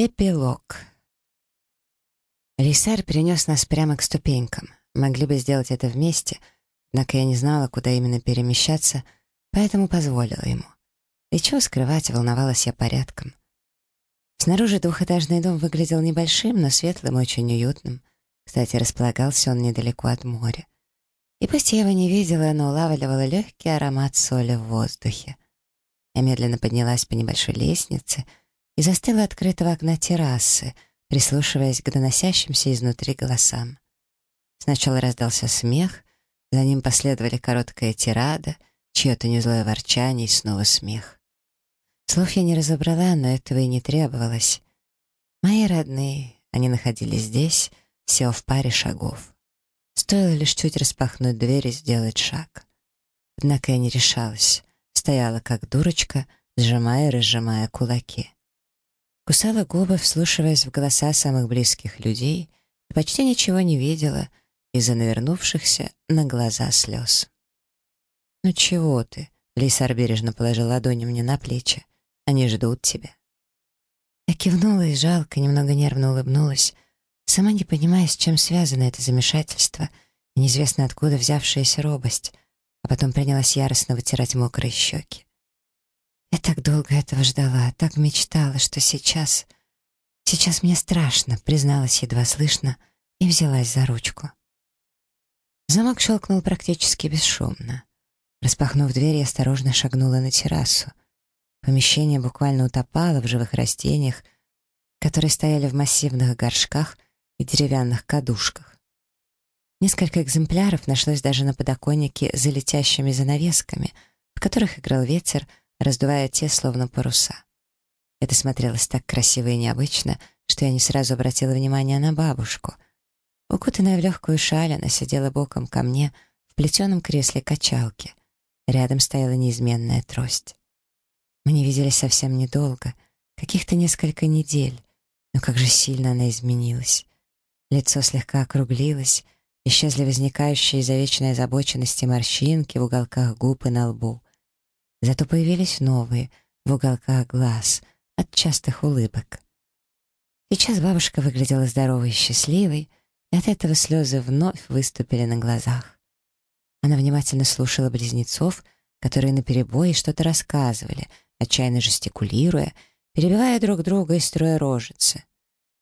Эпилог. Лисар принес нас прямо к ступенькам. Могли бы сделать это вместе, однако я не знала, куда именно перемещаться, поэтому позволила ему. И чего скрывать, волновалась я порядком. Снаружи двухэтажный дом выглядел небольшим, но светлым и очень уютным. Кстати, располагался он недалеко от моря. И пусть я его не видела, но улавливала легкий аромат соли в воздухе. Я медленно поднялась по небольшой лестнице и застыла открытого окна террасы, прислушиваясь к доносящимся изнутри голосам. Сначала раздался смех, за ним последовали короткая тирада, чье-то незлое ворчание и снова смех. Слов я не разобрала, но этого и не требовалось. Мои родные, они находились здесь, все в паре шагов. Стоило лишь чуть распахнуть дверь и сделать шаг. Однако я не решалась, стояла как дурочка, сжимая и разжимая кулаки. Кусала губы, вслушиваясь в голоса самых близких людей, и почти ничего не видела из-за навернувшихся на глаза слез. «Ну чего ты?» — Лисар бережно положил ладони мне на плечи. «Они ждут тебя». Я кивнула и жалко, немного нервно улыбнулась, сама не понимая, с чем связано это замешательство и неизвестно откуда взявшаяся робость, а потом принялась яростно вытирать мокрые щеки. Я так долго этого ждала, так мечтала, что сейчас... Сейчас мне страшно, призналась едва слышно и взялась за ручку. Замок щелкнул практически бесшумно. Распахнув дверь, я осторожно шагнула на террасу. Помещение буквально утопало в живых растениях, которые стояли в массивных горшках и деревянных кадушках. Несколько экземпляров нашлось даже на подоконнике за летящими занавесками, в которых играл ветер, раздувая те, словно паруса. Это смотрелось так красиво и необычно, что я не сразу обратила внимание на бабушку. Укутанная в легкую шаль, она сидела боком ко мне в плетеном кресле качалки. Рядом стояла неизменная трость. Мы не виделись совсем недолго, каких-то несколько недель, но как же сильно она изменилась. Лицо слегка округлилось, исчезли возникающие из-за вечной озабоченности морщинки в уголках губ и на лбу. Зато появились новые, в уголках глаз, от частых улыбок. Сейчас бабушка выглядела здоровой и счастливой, и от этого слезы вновь выступили на глазах. Она внимательно слушала близнецов, которые наперебой что-то рассказывали, отчаянно жестикулируя, перебивая друг друга и строя рожицы.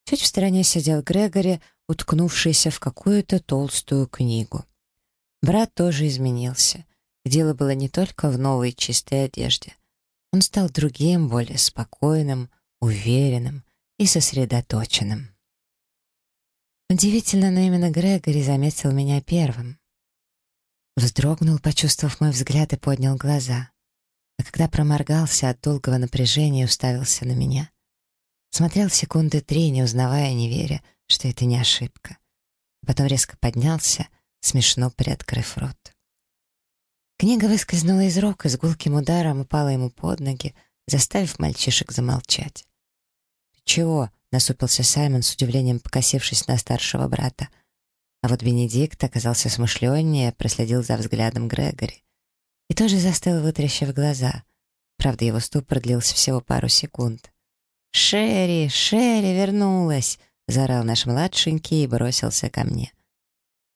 Чуть в стороне сидел Грегори, уткнувшийся в какую-то толстую книгу. Брат тоже изменился. Дело было не только в новой чистой одежде. Он стал другим, более спокойным, уверенным и сосредоточенным. Удивительно, но именно Грегори заметил меня первым. Вздрогнул, почувствовав мой взгляд, и поднял глаза. А когда проморгался от долгого напряжения, уставился на меня. Смотрел секунды три, не узнавая, не веря, что это не ошибка. Потом резко поднялся, смешно приоткрыв рот. Книга выскользнула из рук и с гулким ударом упала ему под ноги, заставив мальчишек замолчать. «Ты чего?» — насупился Саймон, с удивлением покосившись на старшего брата. А вот Бенедикт оказался смышленнее, проследил за взглядом Грегори. И тоже застыл, вытрящив глаза. Правда, его ступор длился всего пару секунд. «Шерри! Шерри вернулась!» — заорал наш младшенький и бросился ко мне.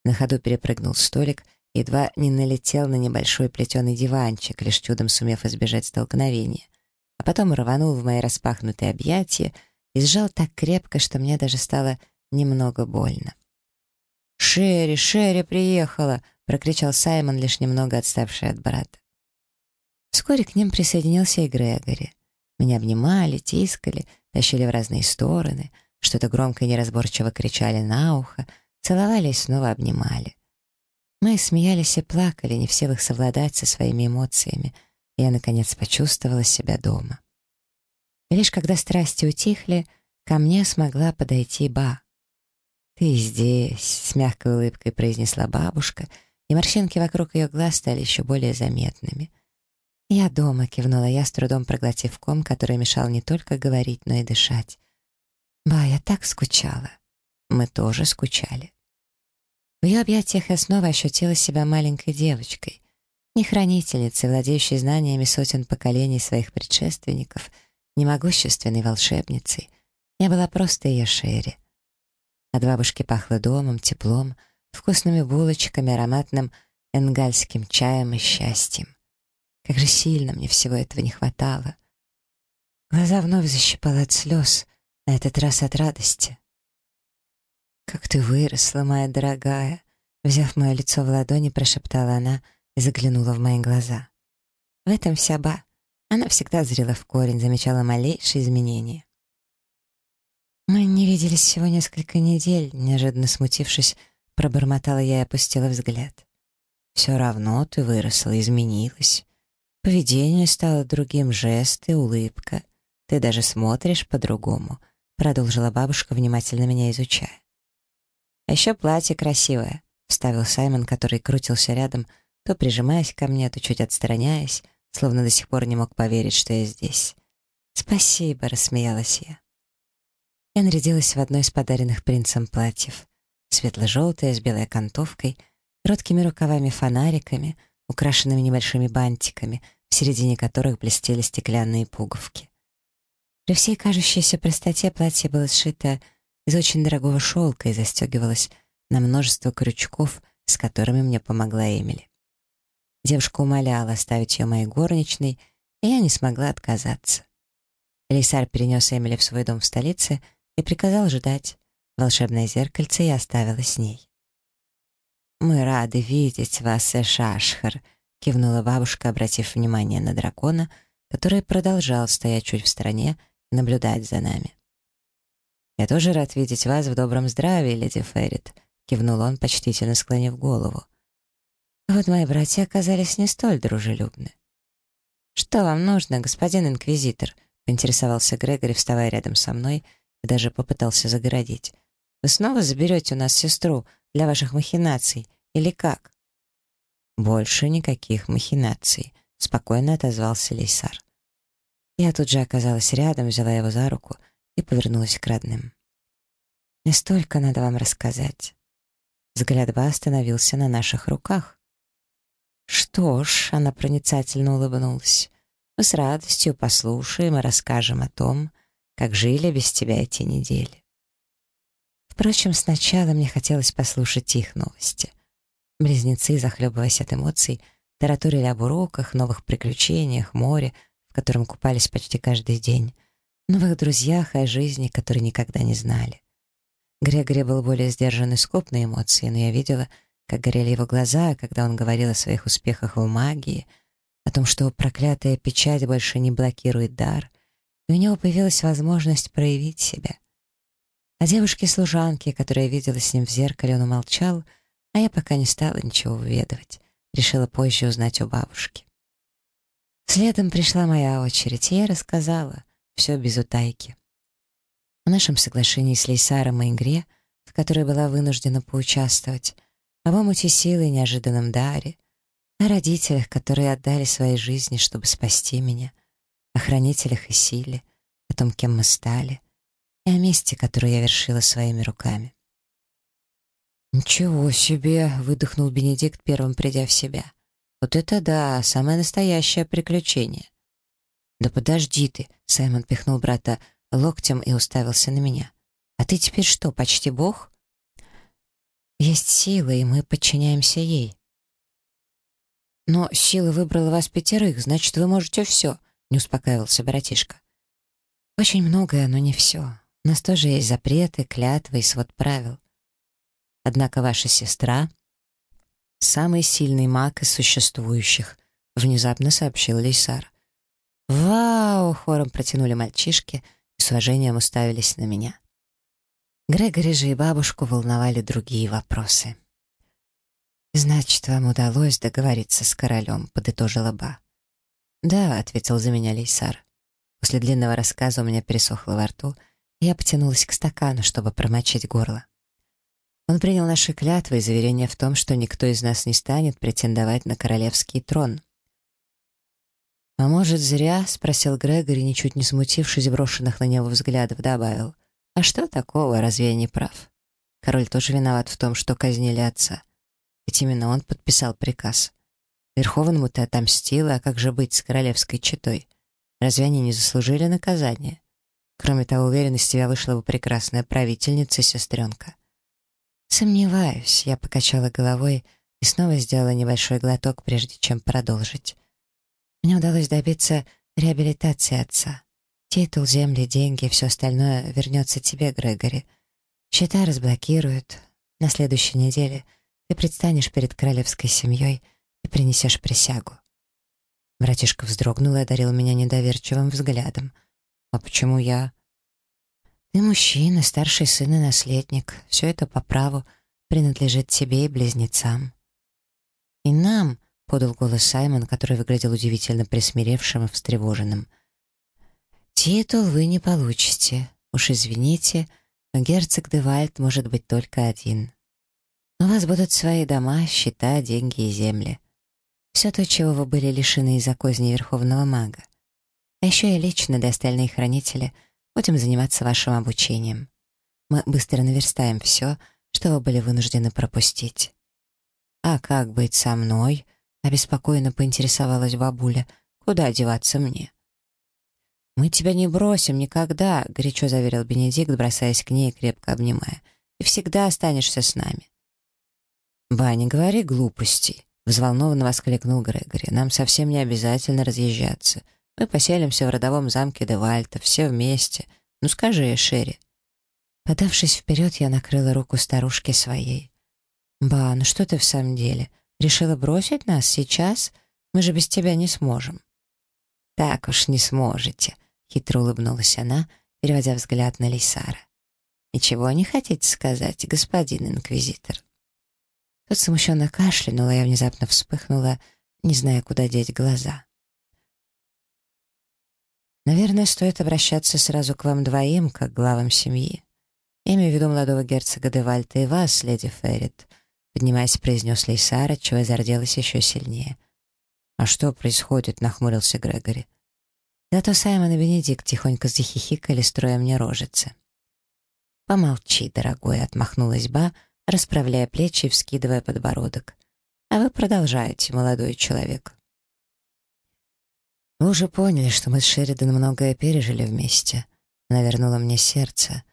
На ходу перепрыгнул столик, едва не налетел на небольшой плетеный диванчик, лишь чудом сумев избежать столкновения, а потом рванул в мои распахнутые объятия и сжал так крепко, что мне даже стало немного больно. «Шерри, Шерри приехала!» — прокричал Саймон, лишь немного отставший от брата. Вскоре к ним присоединился и Грегори. Меня обнимали, тискали, тащили в разные стороны, что-то громко и неразборчиво кричали на ухо, целовали и снова обнимали. Мы смеялись и плакали, не в силах совладать со своими эмоциями, я, наконец, почувствовала себя дома. И лишь когда страсти утихли, ко мне смогла подойти Ба. «Ты здесь», — с мягкой улыбкой произнесла бабушка, и морщинки вокруг ее глаз стали еще более заметными — «Я дома», — кивнула я, с трудом проглотив ком, который мешал не только говорить, но и дышать. «Ба, я так скучала». Мы тоже скучали. В ее объятиях я снова ощутила себя маленькой девочкой, не хранительницей, владеющей знаниями сотен поколений своих предшественников, не могущественной волшебницей. Я была просто ее Шерри. От бабушки пахло домом, теплом, вкусными булочками, ароматным энгальским чаем и счастьем. Как же сильно мне всего этого не хватало. Глаза вновь защипала от слез, на этот раз от радости. «Как ты выросла, моя дорогая!» Взяв мое лицо в ладони, прошептала она и заглянула в мои глаза. В этом вся ба. Она всегда зрела в корень, замечала малейшие изменения. «Мы не виделись всего несколько недель», — неожиданно смутившись, пробормотала я и опустила взгляд. «Все равно ты выросла, изменилась. Поведение стало другим, жесты, улыбка. Ты даже смотришь по-другому», — продолжила бабушка, внимательно меня изучая. «А еще платье красивое», — вставил Саймон, который крутился рядом, то прижимаясь ко мне, то чуть отстраняясь, словно до сих пор не мог поверить, что я здесь. «Спасибо», — рассмеялась я. Я нарядилась в одно из подаренных принцем платьев. Светло-желтое, с белой окантовкой, короткими рукавами-фонариками, украшенными небольшими бантиками, в середине которых блестели стеклянные пуговки. При всей кажущейся простоте платье было сшито из очень дорогого шелка и застегивалось на множество крючков, с которыми мне помогла Эмили. Девушка умоляла оставить ее моей горничной, и я не смогла отказаться. Элисар перенес Эмили в свой дом в столице — и приказал ждать. Волшебное зеркальце я оставила с ней. «Мы рады видеть вас, Эшашхар», — кивнула бабушка, обратив внимание на дракона, который продолжал стоять чуть в стороне и наблюдать за нами. «Я тоже рад видеть вас в добром здравии, леди Феррит», — кивнул он, почтительно склонив голову. вот мои братья оказались не столь дружелюбны. «Что вам нужно, господин инквизитор?» — поинтересовался Грегори, вставая рядом со мной — и даже попытался загородить. «Вы снова заберете у нас сестру для ваших махинаций, или как?» «Больше никаких махинаций», — спокойно отозвался Лейсар. Я тут же оказалась рядом, взяла его за руку и повернулась к родным. «Мне столько надо вам рассказать». Взгляд Ба остановился на наших руках. «Что ж», — она проницательно улыбнулась, — «мы с радостью послушаем и расскажем о том, как жили без тебя эти недели. Впрочем, сначала мне хотелось послушать их новости. Близнецы, захлебываясь от эмоций, тараторили об уроках, новых приключениях, море, в котором купались почти каждый день, новых друзьях и о жизни, которые никогда не знали. Грегори был более сдержан и скуп на эмоции, но я видела, как горели его глаза, когда он говорил о своих успехах в магии, о том, что проклятая печать больше не блокирует дар — и у него появилась возможность проявить себя. О девушке-служанке, которая видела с ним в зеркале, он умолчал, а я пока не стала ничего выведывать. Решила позже узнать у бабушки. Следом пришла моя очередь, и я рассказала все без утайки. О нашем соглашении с Лейсаром и игре, в которой была вынуждена поучаствовать, об омуте силы и неожиданном даре, о родителях, которые отдали свои жизни, чтобы спасти меня, о хранителях и силе, о том, кем мы стали, и о месте, которое я вершила своими руками. «Ничего себе!» — выдохнул Бенедикт, первым придя в себя. «Вот это да, самое настоящее приключение!» «Да подожди ты!» — Саймон пихнул брата локтем и уставился на меня. «А ты теперь что, почти бог?» «Есть сила, и мы подчиняемся ей». «Но сила выбрала вас пятерых, значит, вы можете все», не успокаивался братишка. «Очень многое, но не все. У нас тоже есть запреты, клятвы и свод правил. Однако ваша сестра — самый сильный маг из существующих», — внезапно сообщил Лейсар. «Вау!» — хором протянули мальчишки и с уважением уставились на меня. Грегори же и бабушку волновали другие вопросы. «Значит, вам удалось договориться с королем», — подытожила Ба. «Да», — ответил за меня Лейсар. После длинного рассказа у меня пересохло во рту, и я потянулась к стакану, чтобы промочить горло. Он принял наши клятвы и заверение в том, что никто из нас не станет претендовать на королевский трон. «А может, зря?» — спросил Грегори, ничуть не смутившись брошенных на него взглядов, добавил. «А что такого, разве я не прав? Король тоже виноват в том, что казнили отца. Ведь именно он подписал приказ. Верховному ты отомстила, а как же быть с королевской четой? Разве они не заслужили наказания? Кроме того, уверен, из тебя вышла бы прекрасная правительница, сестренка. Сомневаюсь, я покачала головой и снова сделала небольшой глоток, прежде чем продолжить. Мне удалось добиться реабилитации отца. Титул, земли, деньги, все остальное вернется тебе, Грегори. Счета разблокируют. На следующей неделе ты предстанешь перед королевской семьей и принесешь присягу. Братишка вздрогнул и одарил меня недоверчивым взглядом. «А почему я?» «Ты мужчина, старший сын и наследник. Все это по праву принадлежит тебе и близнецам». «И нам», — подал голос Саймон, который выглядел удивительно присмиревшим и встревоженным. «Титул вы не получите. Уж извините, но герцог Девальд может быть только один. У вас будут свои дома, счета, деньги и земли. Все то, чего вы были лишены из-за козни Верховного Мага. А еще я лично до остальных хранителей будем заниматься вашим обучением. Мы быстро наверстаем все, что вы были вынуждены пропустить. «А как быть со мной?» — обеспокоенно поинтересовалась бабуля. «Куда деваться мне?» «Мы тебя не бросим никогда», — горячо заверил Бенедикт, бросаясь к ней и крепко обнимая. «Ты всегда останешься с нами». «Ба, не говори глупостей», — взволнованно воскликнул Грегори. «Нам совсем не обязательно разъезжаться. Мы поселимся в родовом замке Девальта, все вместе. Ну скажи, Шерри». Подавшись вперед, я накрыла руку старушки своей. «Ба, ну что ты в самом деле? Решила бросить нас сейчас? Мы же без тебя не сможем». «Так уж не сможете», — хитро улыбнулась она, переводя взгляд на Лейсара. «Ничего не хотите сказать, господин инквизитор?» Тот смущенно кашлянул, а я внезапно вспыхнула, не зная, куда деть глаза. «Наверное, стоит обращаться сразу к вам двоим, как главам семьи. Я имею в виду молодого герцога Девальта и вас, леди Феррит», поднимаясь, произнес Лейсара, чего зарделась еще сильнее. «А что происходит?» — нахмурился Грегори. Зато Саймон и Бенедикт тихонько захихикали, строя мне рожицы. «Помолчи, дорогой», — отмахнулась Ба, расправляя плечи и вскидывая подбородок. «А вы продолжаете, молодой человек». «Вы уже поняли, что мы с Шеридан многое пережили вместе. Она вернула мне сердце.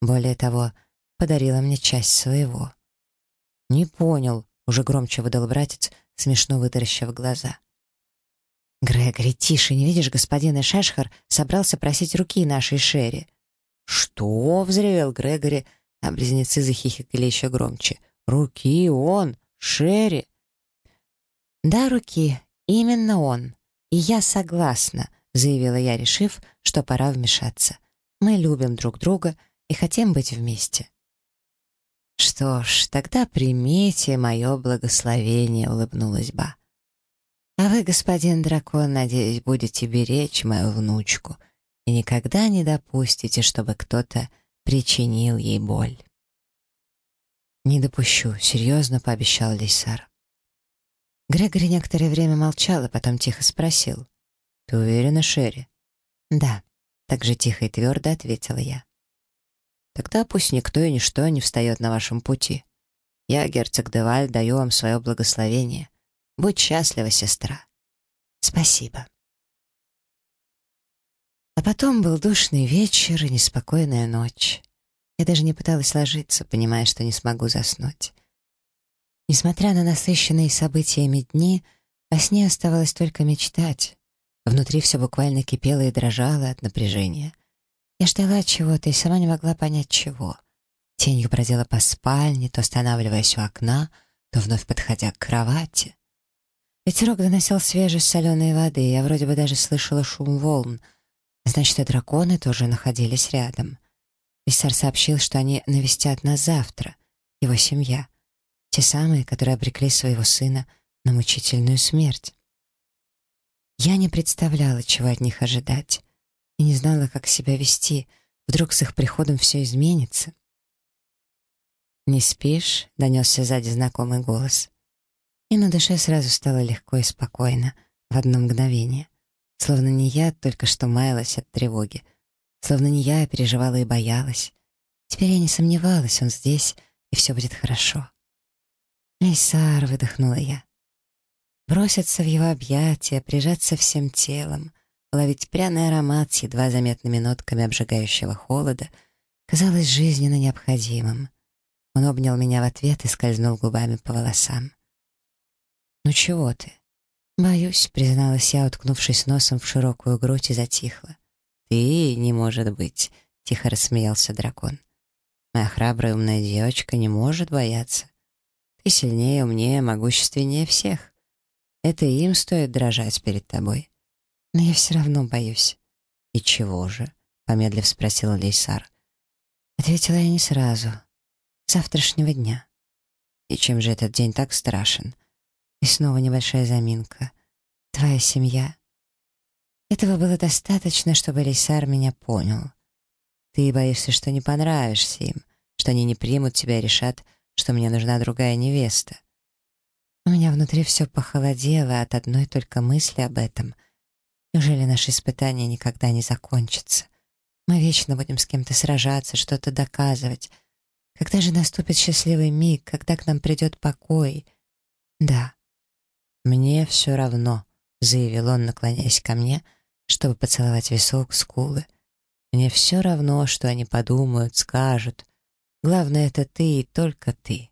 Более того, подарила мне часть своего». «Не понял», — уже громче выдал братец, смешно вытаращив глаза. «Грегори, тише, не видишь, господин Эшешхар собрался просить руки нашей Шерри». «Что?» — взревел Грегори, а близнецы захихикали еще громче. «Руки он! Шерри!» «Да, руки, именно он. И я согласна», — заявила я, решив, что пора вмешаться. «Мы любим друг друга и хотим быть вместе». «Что ж, тогда примите мое благословение», — улыбнулась Ба. А вы, господин дракон, надеюсь, будете беречь мою внучку и никогда не допустите, чтобы кто-то причинил ей боль. «Не допущу», — серьезно пообещал Лейсар. Грегори некоторое время молчал, а потом тихо спросил. «Ты уверена, Шерри?» «Да», — так же тихо и твердо ответила я. «Тогда пусть никто и ничто не встает на вашем пути. Я, герцог Деваль, даю вам свое благословение. Будь счастлива, сестра. Спасибо. А потом был душный вечер и неспокойная ночь. Я даже не пыталась ложиться, понимая, что не смогу заснуть. Несмотря на насыщенные событиями дни, о сне оставалось только мечтать. Внутри все буквально кипело и дрожало от напряжения. Я ждала чего-то и сама не могла понять, чего. Тенью бродила по спальне, то останавливаясь у окна, то вновь подходя к кровати. Ветерок доносил свежесть соленой воды, я вроде бы даже слышала шум волн. Значит, и драконы тоже находились рядом. Виссар сообщил, что они навестят нас завтра, его семья. Те самые, которые обрекли своего сына на мучительную смерть. Я не представляла, чего от них ожидать, и не знала, как себя вести. Вдруг с их приходом все изменится. «Не спишь?» — донесся сзади знакомый голос. И на душе сразу стало легко и спокойно, в одно мгновение. Словно не я только что маялась от тревоги. Словно не я переживала и боялась. Теперь я не сомневалась, он здесь, и все будет хорошо. «Лейсар», — выдохнула я. Броситься в его объятия, прижаться всем телом, ловить пряный аромат с едва заметными нотками обжигающего холода, казалось жизненно необходимым. Он обнял меня в ответ и скользнул губами по волосам. «Ну чего ты?» «Боюсь», — призналась я, уткнувшись носом в широкую грудь и затихла. «Ты не может быть», — тихо рассмеялся дракон. «Моя храбрая умная девочка не может бояться. Ты сильнее, умнее, могущественнее всех. Это им стоит дрожать перед тобой. Но я все равно боюсь». «И чего же?» — помедлив спросил Лейсар. Ответила я не сразу. Завтрашнего дня. И чем же этот день так страшен? И снова небольшая заминка. Твоя семья. Этого было достаточно, чтобы Лейсар меня понял. Ты боишься, что не понравишься им, что они не примут тебя и решат, что мне нужна другая невеста. У меня внутри все похолодело от одной только мысли об этом. Неужели наше испытание никогда не закончится? Мы вечно будем с кем-то сражаться, что-то доказывать. Когда же наступит счастливый миг, когда к нам придет покой? Да, «Мне все равно», — заявил он, наклоняясь ко мне, чтобы поцеловать висок, скулы. «Мне все равно, что они подумают, скажут. Главное, это ты и только ты».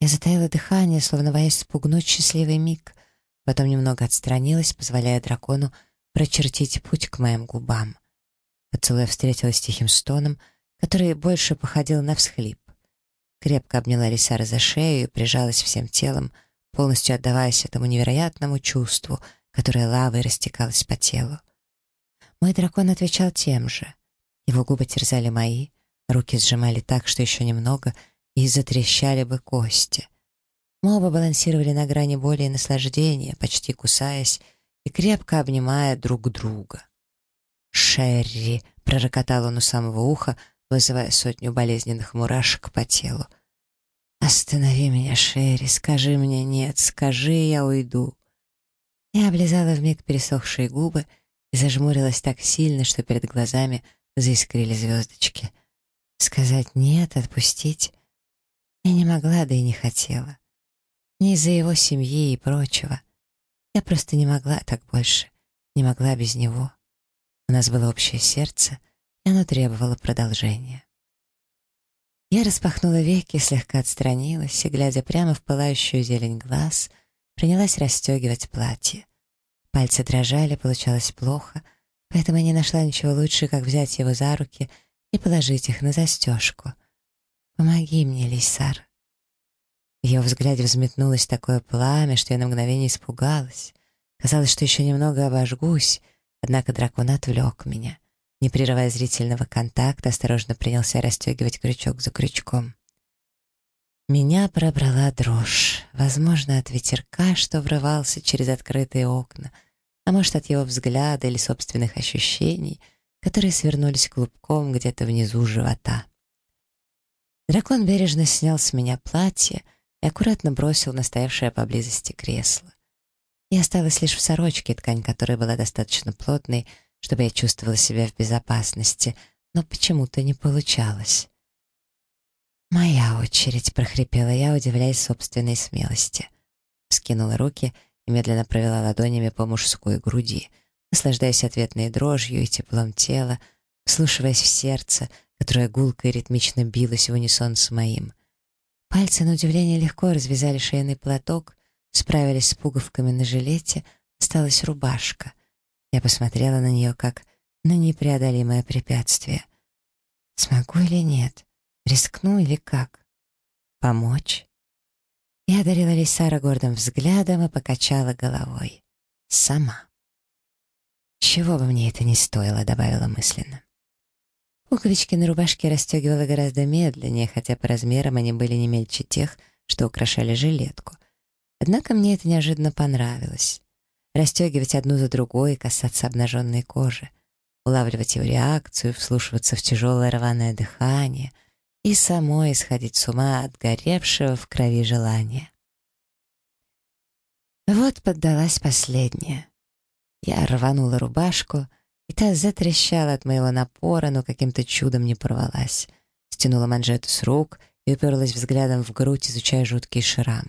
Я затаила дыхание, словно боясь спугнуть счастливый миг, потом немного отстранилась, позволяя дракону прочертить путь к моим губам. Поцелуя встретилась с тихим стоном, который больше походил на всхлип. Крепко обняла Лисара за шею и прижалась всем телом, полностью отдаваясь этому невероятному чувству, которое лавой растекалось по телу. Мой дракон отвечал тем же. Его губы терзали мои, руки сжимали так, что еще немного, и затрещали бы кости. Мы оба балансировали на грани боли и наслаждения, почти кусаясь и крепко обнимая друг друга. «Шерри!» — пророкотал он у самого уха, вызывая сотню болезненных мурашек по телу. «Останови меня, Шерри, скажи мне нет, скажи, я уйду». Я облизала вмиг пересохшие губы и зажмурилась так сильно, что перед глазами заискрили звездочки. Сказать «нет», отпустить я не могла, да и не хотела. Не из-за его семьи и прочего. Я просто не могла так больше, не могла без него. У нас было общее сердце, и оно требовало продолжения. Я распахнула веки, слегка отстранилась и, глядя прямо в пылающую зелень глаз, принялась расстегивать платье. Пальцы дрожали, получалось плохо, поэтому я не нашла ничего лучше, как взять его за руки и положить их на застежку. «Помоги мне, Лисар». В ее взгляде взметнулось такое пламя, что я на мгновение испугалась. Казалось, что еще немного обожгусь, однако дракон отвлек меня. Не прерывая зрительного контакта, осторожно принялся расстегивать крючок за крючком. Меня пробрала дрожь, возможно, от ветерка, что врывался через открытые окна, а может, от его взгляда или собственных ощущений, которые свернулись клубком где-то внизу живота. Дракон бережно снял с меня платье и аккуратно бросил на стоявшее поблизости кресло. Я осталась лишь в сорочке, ткань которой была достаточно плотной, чтобы я чувствовала себя в безопасности, но почему-то не получалось. «Моя очередь», — прохрипела я, удивляясь собственной смелости. Скинула руки и медленно провела ладонями по мужской груди, наслаждаясь ответной дрожью и теплом тела, вслушиваясь в сердце, которое гулко и ритмично билось в унисон с моим. Пальцы, на удивление, легко развязали шейный платок, справились с пуговками на жилете, осталась рубашка — я посмотрела на нее как на непреодолимое препятствие. Смогу или нет? Рискну или как? Помочь? Я одарила Лисара гордым взглядом и покачала головой. Сама. «Чего бы мне это ни стоило», — добавила мысленно. Пуговички на рубашке расстегивала гораздо медленнее, хотя по размерам они были не мельче тех, что украшали жилетку. Однако мне это неожиданно понравилось расстегивать одну за другой и касаться обнаженной кожи, улавливать его реакцию, вслушиваться в тяжелое рваное дыхание и самой исходить с ума от горевшего в крови желания. Вот поддалась последняя. Я рванула рубашку, и та затрещала от моего напора, но каким-то чудом не порвалась. Стянула манжету с рук и уперлась взглядом в грудь, изучая жуткий шрам.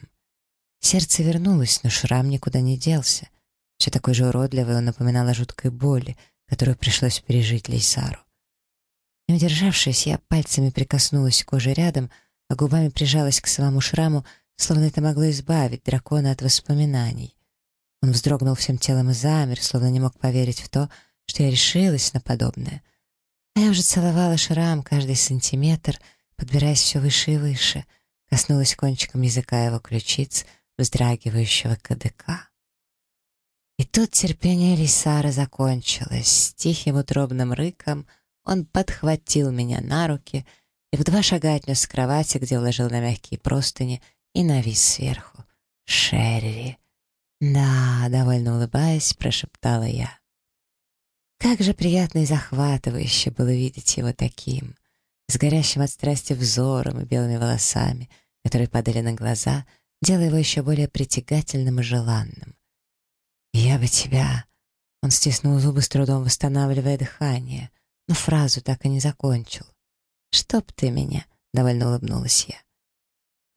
Сердце вернулось, но шрам никуда не делся — Все такой же уродливый, он напоминал о жуткой боли, которую пришлось пережить Лейсару. Не удержавшись, я пальцами прикоснулась к коже рядом, а губами прижалась к самому шраму, словно это могло избавить дракона от воспоминаний. Он вздрогнул всем телом и замер, словно не мог поверить в то, что я решилась на подобное. А я уже целовала шрам каждый сантиметр, подбираясь все выше и выше, коснулась кончиком языка его ключиц, вздрагивающего кадыка. И тут терпение Лисара закончилось. С тихим утробным рыком он подхватил меня на руки и в два шага отнес с кровати, где уложил на мягкие простыни и навис сверху. «Шерри!» «Да», — довольно улыбаясь, прошептала я. Как же приятно и захватывающе было видеть его таким, с горящим от страсти взором и белыми волосами, которые падали на глаза, делая его еще более притягательным и желанным. «Я бы тебя...» Он стиснул зубы, с трудом восстанавливая дыхание, но фразу так и не закончил. «Чтоб ты меня...» — довольно улыбнулась я.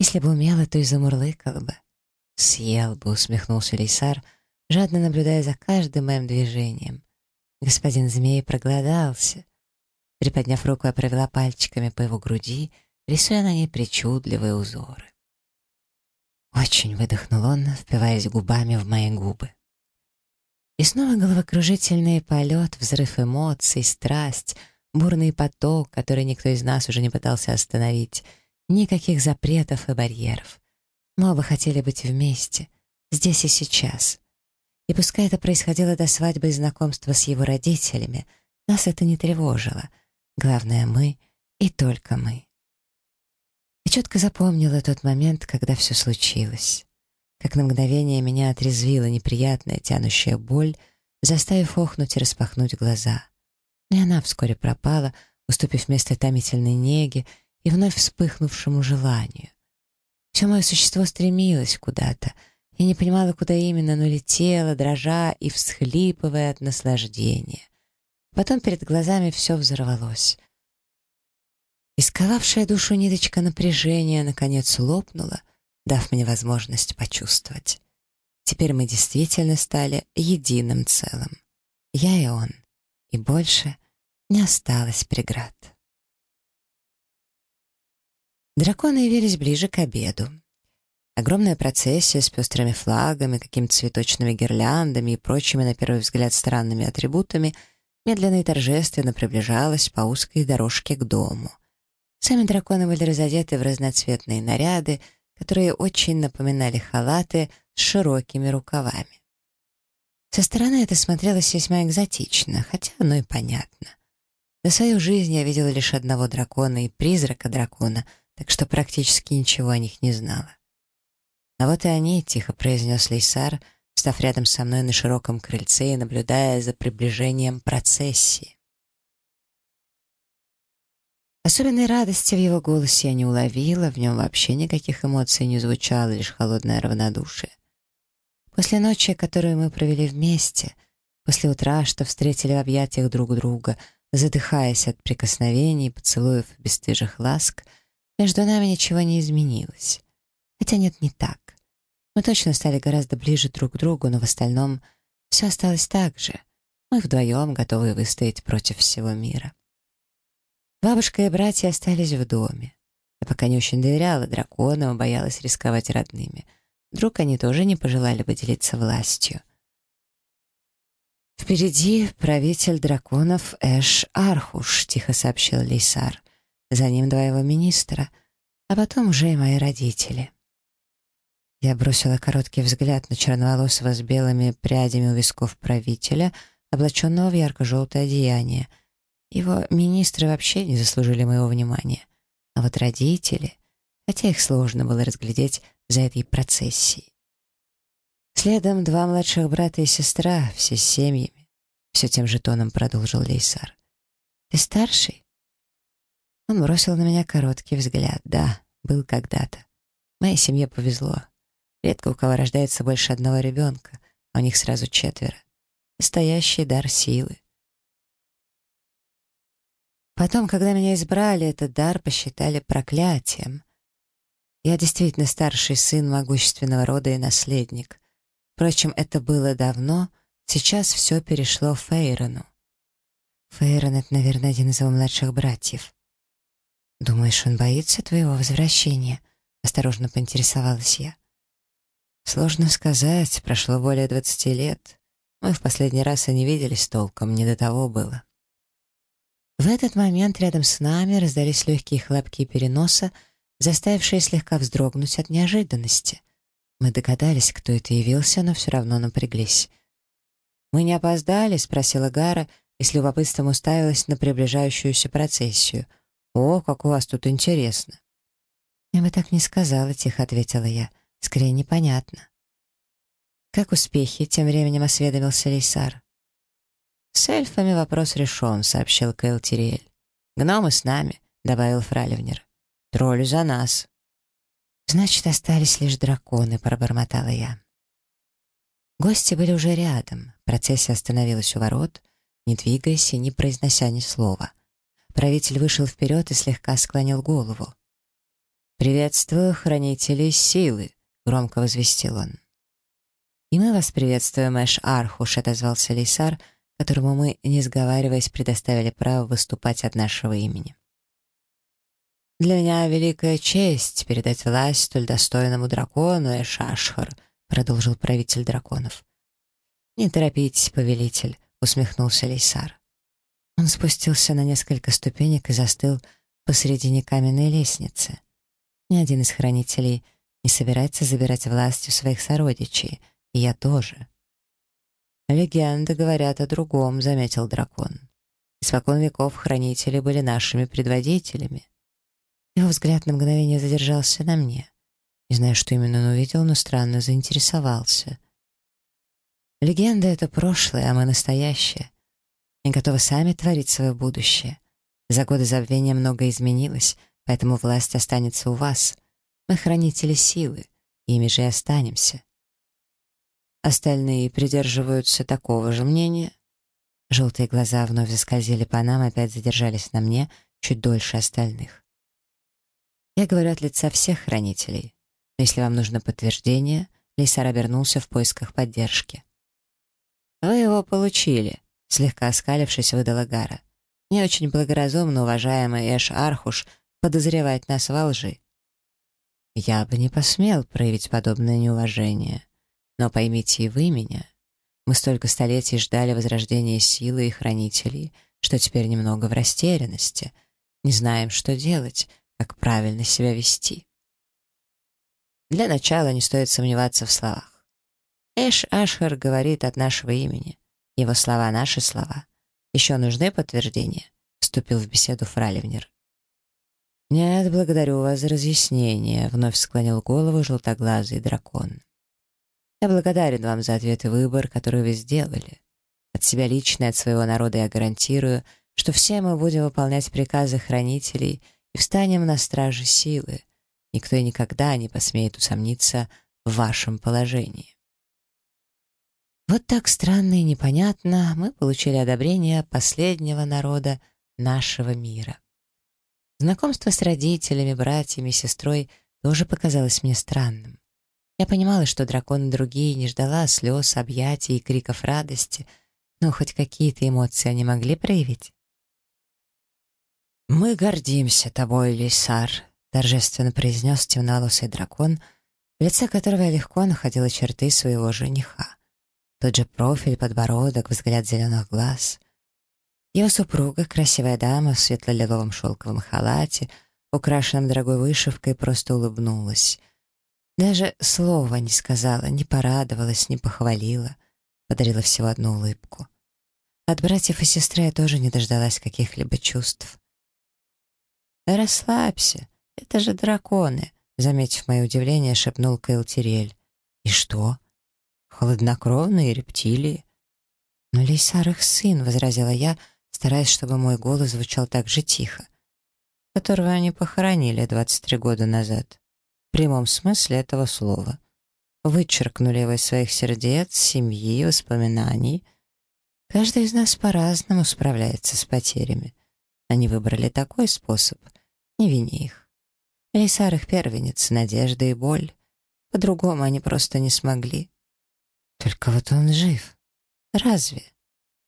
«Если бы умела, то и замурлыкала бы». «Съел бы», — усмехнулся Лейсар, жадно наблюдая за каждым моим движением. Господин змей проголодался. Приподняв руку, я провела пальчиками по его груди, рисуя на ней причудливые узоры. Очень выдохнул он, впиваясь губами в мои губы. И снова головокружительный полет, взрыв эмоций, страсть, бурный поток, который никто из нас уже не пытался остановить, никаких запретов и барьеров. Мы оба хотели быть вместе, здесь и сейчас. И пускай это происходило до свадьбы и знакомства с его родителями, нас это не тревожило. Главное, мы и только мы. Я четко запомнила тот момент, когда все случилось как на мгновение меня отрезвила неприятная тянущая боль, заставив охнуть и распахнуть глаза. И она вскоре пропала, уступив место томительной неге и вновь вспыхнувшему желанию. Все мое существо стремилось куда-то. Я не понимала, куда именно, но летела, дрожа и всхлипывая от наслаждения. Потом перед глазами все взорвалось. Исковавшая душу ниточка напряжения наконец лопнула — дав мне возможность почувствовать. Теперь мы действительно стали единым целым. Я и он. И больше не осталось преград. Драконы явились ближе к обеду. Огромная процессия с пестрыми флагами, какими-то цветочными гирляндами и прочими, на первый взгляд, странными атрибутами медленно и торжественно приближалась по узкой дорожке к дому. Сами драконы были разодеты в разноцветные наряды, которые очень напоминали халаты с широкими рукавами. Со стороны это смотрелось весьма экзотично, хотя оно и понятно. За свою жизнь я видела лишь одного дракона и призрака дракона, так что практически ничего о них не знала. А вот и они, — тихо произнес Лейсар, встав рядом со мной на широком крыльце и наблюдая за приближением процессии. Особенной радости в его голосе я не уловила, в нем вообще никаких эмоций не звучало, лишь холодное равнодушие. После ночи, которую мы провели вместе, после утра, что встретили в объятиях друг друга, задыхаясь от прикосновений, поцелуев и бесстыжих ласк, между нами ничего не изменилось. Хотя нет, не так. Мы точно стали гораздо ближе друг к другу, но в остальном все осталось так же. Мы вдвоем готовы выстоять против всего мира. Бабушка и братья остались в доме. Я пока не очень доверяла драконам, боялась рисковать родными. Вдруг они тоже не пожелали бы делиться властью. «Впереди правитель драконов Эш Архуш», — тихо сообщил Лейсар. «За ним два его министра, а потом уже и мои родители». Я бросила короткий взгляд на черноволосого с белыми прядями у висков правителя, облаченного в ярко-желтое одеяние — его министры вообще не заслужили моего внимания. А вот родители, хотя их сложно было разглядеть за этой процессией. Следом два младших брата и сестра, все с семьями. Все тем же тоном продолжил Лейсар. «Ты старший?» Он бросил на меня короткий взгляд. Да, был когда-то. Моей семье повезло. Редко у кого рождается больше одного ребенка, а у них сразу четверо. Настоящий дар силы. Потом, когда меня избрали, этот дар посчитали проклятием. Я действительно старший сын могущественного рода и наследник. Впрочем, это было давно, сейчас все перешло Фейрону. Фейрон — это, наверное, один из его младших братьев. «Думаешь, он боится твоего возвращения?» — осторожно поинтересовалась я. «Сложно сказать, прошло более двадцати лет. Мы в последний раз и не виделись толком, не до того было». В этот момент рядом с нами раздались легкие хлопки переноса, заставившие слегка вздрогнуть от неожиданности. Мы догадались, кто это явился, но все равно напряглись. «Мы не опоздали?» — спросила Гара и с любопытством уставилась на приближающуюся процессию. «О, как у вас тут интересно!» «Я бы так не сказала», — тихо ответила я. «Скорее, непонятно». «Как успехи?» — тем временем осведомился Лейсар. «С эльфами вопрос решен», — сообщил Кэл Тириэль. «Гномы с нами», — добавил Фраливнер. «Тролли за нас». «Значит, остались лишь драконы», — пробормотала я. Гости были уже рядом. Процессия остановилась у ворот, не двигаясь и не произнося ни слова. Правитель вышел вперед и слегка склонил голову. «Приветствую, хранители силы», — громко возвестил он. «И мы вас приветствуем, Эш Архуш», — отозвался Лейсар, которому мы, не сговариваясь, предоставили право выступать от нашего имени. «Для меня великая честь передать власть столь достойному дракону Эшашхар», — продолжил правитель драконов. «Не торопитесь, повелитель», — усмехнулся Лейсар. Он спустился на несколько ступенек и застыл посредине каменной лестницы. Ни один из хранителей не собирается забирать власть у своих сородичей, и я тоже. «Легенды говорят о другом», — заметил дракон. «Испокон веков хранители были нашими предводителями». Его взгляд на мгновение задержался на мне. Не знаю, что именно он увидел, но странно заинтересовался. Легенда — это прошлое, а мы — настоящее. И готовы сами творить свое будущее. За годы забвения многое изменилось, поэтому власть останется у вас. Мы — хранители силы, ими же и останемся. Остальные придерживаются такого же мнения. Желтые глаза вновь заскользили по нам, опять задержались на мне чуть дольше остальных. Я говорю от лица всех хранителей. Но если вам нужно подтверждение, Лейсар обернулся в поисках поддержки. «Вы его получили», — слегка оскалившись, выдала Гара. «Не очень благоразумно, уважаемый Эш Архуш, подозревать нас во лжи». «Я бы не посмел проявить подобное неуважение. Но поймите и вы меня. Мы столько столетий ждали возрождения силы и хранителей, что теперь немного в растерянности. Не знаем, что делать, как правильно себя вести. Для начала не стоит сомневаться в словах. Эш Ашхар говорит от нашего имени. Его слова — наши слова. Еще нужны подтверждения?» — вступил в беседу Фраливнер. «Нет, благодарю вас за разъяснение», — вновь склонил голову желтоглазый дракон. «Я благодарен вам за ответ и выбор, который вы сделали. От себя лично и от своего народа я гарантирую, что все мы будем выполнять приказы хранителей — и встанем на страже силы. Никто и никогда не посмеет усомниться в вашем положении. Вот так странно и непонятно мы получили одобрение последнего народа нашего мира. Знакомство с родителями, братьями, сестрой тоже показалось мне странным. Я понимала, что драконы другие не ждала слез, объятий и криков радости, но хоть какие-то эмоции они могли проявить. «Мы гордимся тобой, Лисар», — торжественно произнес темноволосый дракон, в лице которого я легко находила черты своего жениха. Тот же профиль, подбородок, взгляд зеленых глаз. Его супруга, красивая дама в светло-лиловом шелковом халате, украшенном дорогой вышивкой, просто улыбнулась. Даже слова не сказала, не порадовалась, не похвалила, подарила всего одну улыбку. От братьев и сестры я тоже не дождалась каких-либо чувств. «Расслабься, это же драконы», — заметив мое удивление, шепнул Кэл Тирель. «И что?» «Холоднокровные рептилии». «Но Лейсар их сын», — возразила я, стараясь, чтобы мой голос звучал так же тихо, которого они похоронили 23 года назад. В прямом смысле этого слова. Вычеркнули его из своих сердец, семьи, воспоминаний. Каждый из нас по-разному справляется с потерями. Они выбрали такой способ — не вини их. Элисар их первенец, надежда и боль. По-другому они просто не смогли. Только вот он жив. Разве?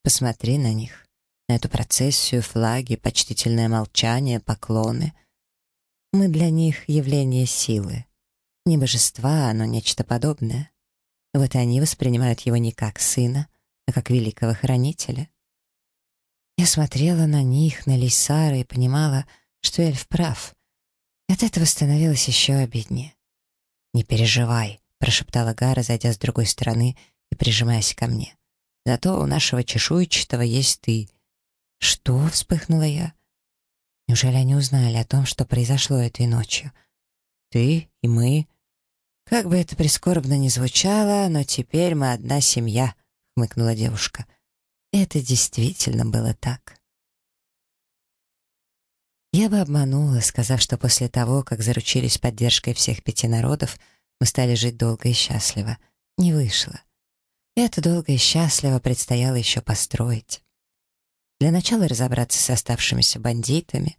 Посмотри на них. На эту процессию, флаги, почтительное молчание, поклоны. Мы для них явление силы. Не божества, но нечто подобное. Вот и они воспринимают его не как сына, а как великого хранителя. Я смотрела на них, на Лисара и понимала, что эльф прав. И от этого становилось еще обиднее. «Не переживай», — прошептала Гара, зайдя с другой стороны и прижимаясь ко мне. «Зато у нашего чешуйчатого есть ты». «Что?» — вспыхнула я. «Неужели они узнали о том, что произошло этой ночью?» «Ты и мы». «Как бы это прискорбно ни звучало, но теперь мы одна семья», — хмыкнула девушка. Это действительно было так. Я бы обманула, сказав, что после того, как заручились поддержкой всех пяти народов, мы стали жить долго и счастливо. Не вышло. И это долго и счастливо предстояло еще построить. Для начала разобраться с оставшимися бандитами.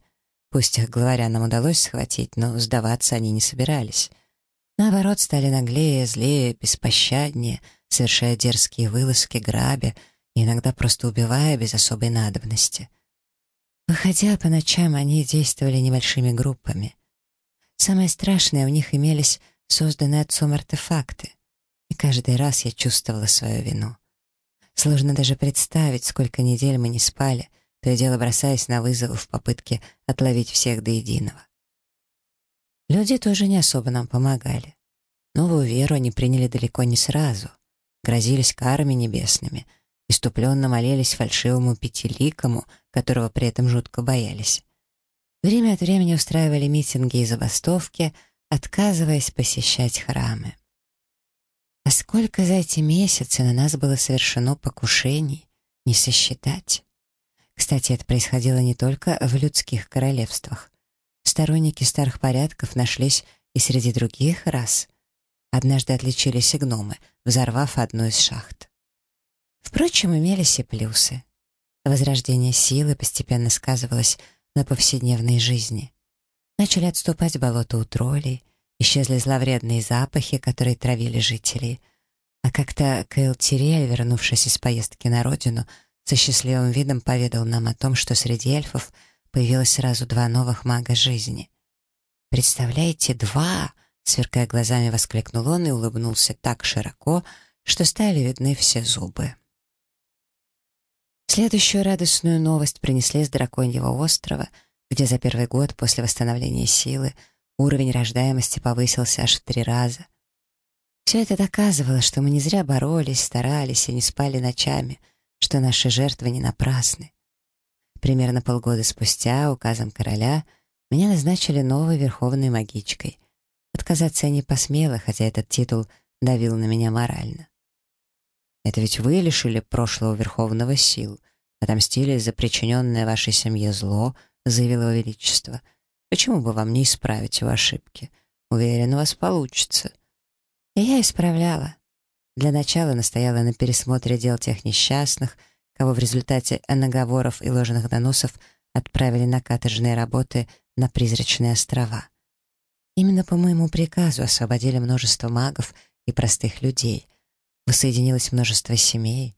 Пусть их главаря нам удалось схватить, но сдаваться они не собирались. Наоборот, стали наглее, злее, беспощаднее, совершая дерзкие вылазки, грабя, иногда просто убивая без особой надобности. Выходя по ночам, они действовали небольшими группами. Самое страшное, у них имелись созданные отцом артефакты, и каждый раз я чувствовала свою вину. Сложно даже представить, сколько недель мы не спали, то и дело бросаясь на вызовы в попытке отловить всех до единого. Люди тоже не особо нам помогали. Новую веру они приняли далеко не сразу. Грозились карами небесными — иступленно молились фальшивому пятиликому, которого при этом жутко боялись. Время от времени устраивали митинги и забастовки, отказываясь посещать храмы. А сколько за эти месяцы на нас было совершено покушений, не сосчитать. Кстати, это происходило не только в людских королевствах. Сторонники старых порядков нашлись и среди других рас. Однажды отличились и гномы, взорвав одну из шахт. Впрочем, имелись и плюсы. Возрождение силы постепенно сказывалось на повседневной жизни. Начали отступать болота у троллей, исчезли зловредные запахи, которые травили жителей. А как-то Кайл Тириэль, вернувшись из поездки на родину, со счастливым видом поведал нам о том, что среди эльфов появилось сразу два новых мага жизни. «Представляете, два!» — сверкая глазами, воскликнул он и улыбнулся так широко, что стали видны все зубы. Следующую радостную новость принесли с Драконьего острова, где за первый год после восстановления силы уровень рождаемости повысился аж в три раза. Все это доказывало, что мы не зря боролись, старались и не спали ночами, что наши жертвы не напрасны. Примерно полгода спустя, указом короля, меня назначили новой верховной магичкой. Отказаться я не посмела, хотя этот титул давил на меня морально. Это ведь вы лишили прошлого Верховного сил, отомстили за причиненное вашей семье зло, заявило его величество. Почему бы вам не исправить его ошибки? Уверен, у вас получится. И я исправляла. Для начала настояла на пересмотре дел тех несчастных, кого в результате наговоров и ложных доносов отправили на каторжные работы на призрачные острова. Именно по моему приказу освободили множество магов и простых людей — Воссоединилось множество семей.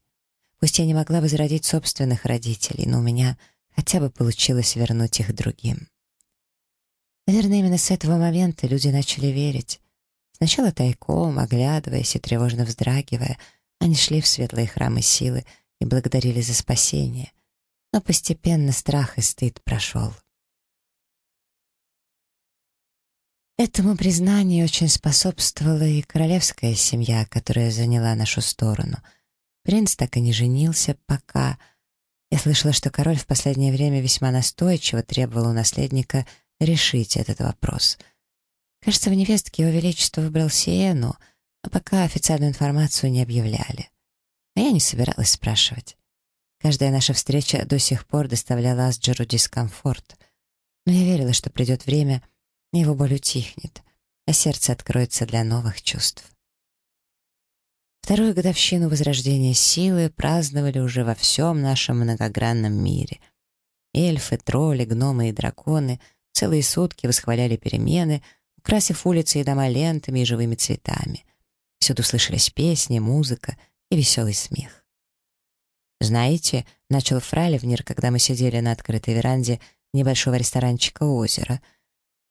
Пусть я не могла возродить собственных родителей, но у меня хотя бы получилось вернуть их другим. Наверное, именно с этого момента люди начали верить. Сначала тайком, оглядываясь и тревожно вздрагивая, они шли в светлые храмы силы и благодарили за спасение. Но постепенно страх и стыд прошел. Этому признанию очень способствовала и королевская семья, которая заняла нашу сторону. Принц так и не женился пока. Я слышала, что король в последнее время весьма настойчиво требовал у наследника решить этот вопрос. Кажется, в невестке его величество выбрал Сиену, но пока официальную информацию не объявляли. А я не собиралась спрашивать. Каждая наша встреча до сих пор доставляла Асджеру дискомфорт. Но я верила, что придет время, его боль утихнет, а сердце откроется для новых чувств. Вторую годовщину возрождения силы праздновали уже во всем нашем многогранном мире. Эльфы, тролли, гномы и драконы целые сутки восхваляли перемены, украсив улицы и дома лентами и живыми цветами. Всюду слышались песни, музыка, и веселый смех. «Знаете», — начал Фраливнер, когда мы сидели на открытой веранде небольшого ресторанчика у озера,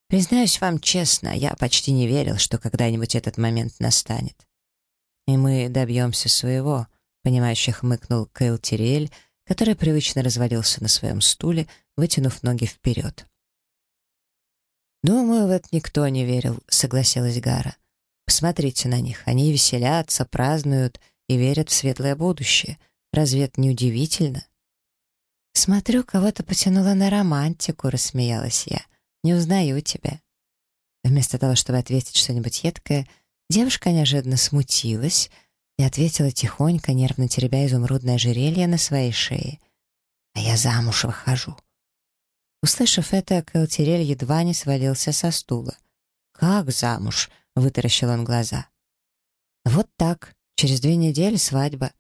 «признаюсь вам честно, я почти не верил, что когда-нибудь этот момент настанет. И мы добьемся своего», — понимающе хмыкнул Кэл Тириэль, который привычно развалился на своем стуле, вытянув ноги вперед. «Думаю, в это никто не верил», — согласилась Гара. «Посмотрите на них, они веселятся, празднуют и верят в светлое будущее. Разве это не удивительно?» «Смотрю, кого-то потянуло на романтику», — рассмеялась я. «Не узнаю тебя». Вместо того, чтобы ответить что-нибудь едкое, девушка неожиданно смутилась и ответила тихонько, нервно теребя изумрудное ожерелье на своей шее. «А я замуж выхожу». Услышав это, Калтерель едва не свалился со стула. «Как замуж?» — вытаращил он глаза. «Вот так. Через две недели свадьба.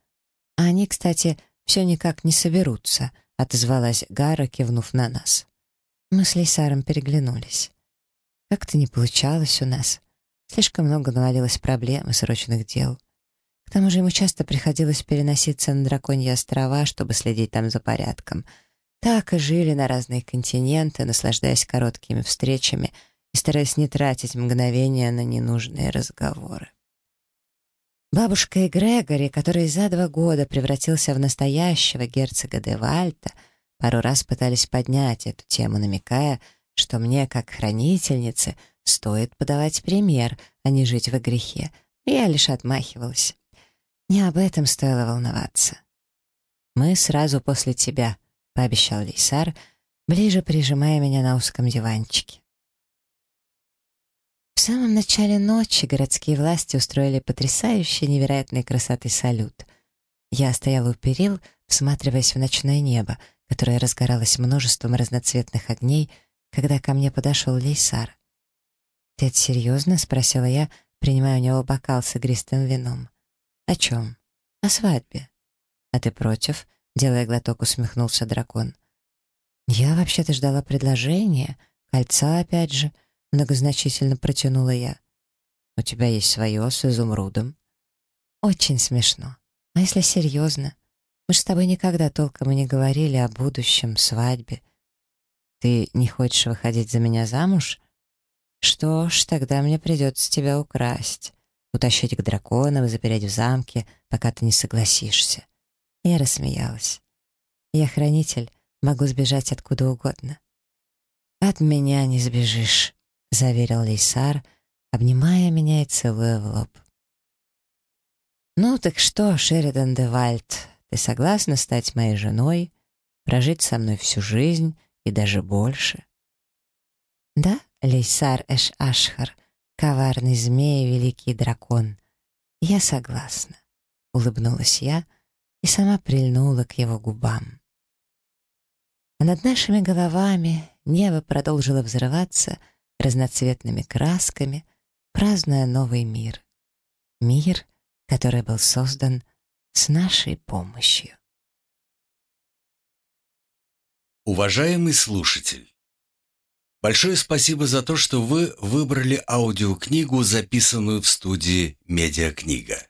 А они, кстати, все никак не соберутся», — отозвалась Гара, кивнув на нас. Мы с Лейсаром переглянулись. Как-то не получалось у нас. Слишком много навалилось проблем и срочных дел. К тому же ему часто приходилось переноситься на Драконьи острова, чтобы следить там за порядком — так и жили на разные континенты, наслаждаясь короткими встречами и стараясь не тратить мгновения на ненужные разговоры. Бабушка и Грегори, который за два года превратился в настоящего герцога де Вальта, пару раз пытались поднять эту тему, намекая, что мне, как хранительнице, стоит подавать пример, а не жить во грехе. я лишь отмахивалась. Не об этом стоило волноваться. «Мы сразу после тебя», — пообещал Лейсар, ближе прижимая меня на узком диванчике. В самом начале ночи городские власти устроили потрясающий невероятной красоты салют. Я стояла у перил, всматриваясь в ночное небо, которое разгоралось множеством разноцветных огней, когда ко мне подошел Лейсар. «Ты это серьезно?» — спросила я, принимая у него бокал с игристым вином. «О чем?» «О свадьбе». «А ты против?» Делая глоток, усмехнулся дракон. «Я вообще-то ждала предложения. Кольца, опять же», — многозначительно протянула я. «У тебя есть свое с изумрудом». «Очень смешно. А если серьезно? Мы же с тобой никогда толком и не говорили о будущем, свадьбе. Ты не хочешь выходить за меня замуж? Что ж, тогда мне придется тебя украсть, утащить к драконам и запереть в замке, пока ты не согласишься. Я рассмеялась. Я хранитель, могу сбежать откуда угодно. «От меня не сбежишь», — заверил Лейсар, обнимая меня и целуя в лоб. «Ну так что, Шеридан де Вальд, ты согласна стать моей женой, прожить со мной всю жизнь и даже больше?» «Да, Лейсар Эш-Ашхар, коварный змей и великий дракон, я согласна», — улыбнулась я, — и сама прильнула к его губам. А над нашими головами небо продолжило взрываться разноцветными красками, празднуя новый мир. Мир, который был создан с нашей помощью. Уважаемый слушатель, большое спасибо за то, что вы выбрали аудиокнигу, записанную в студии «Медиакнига».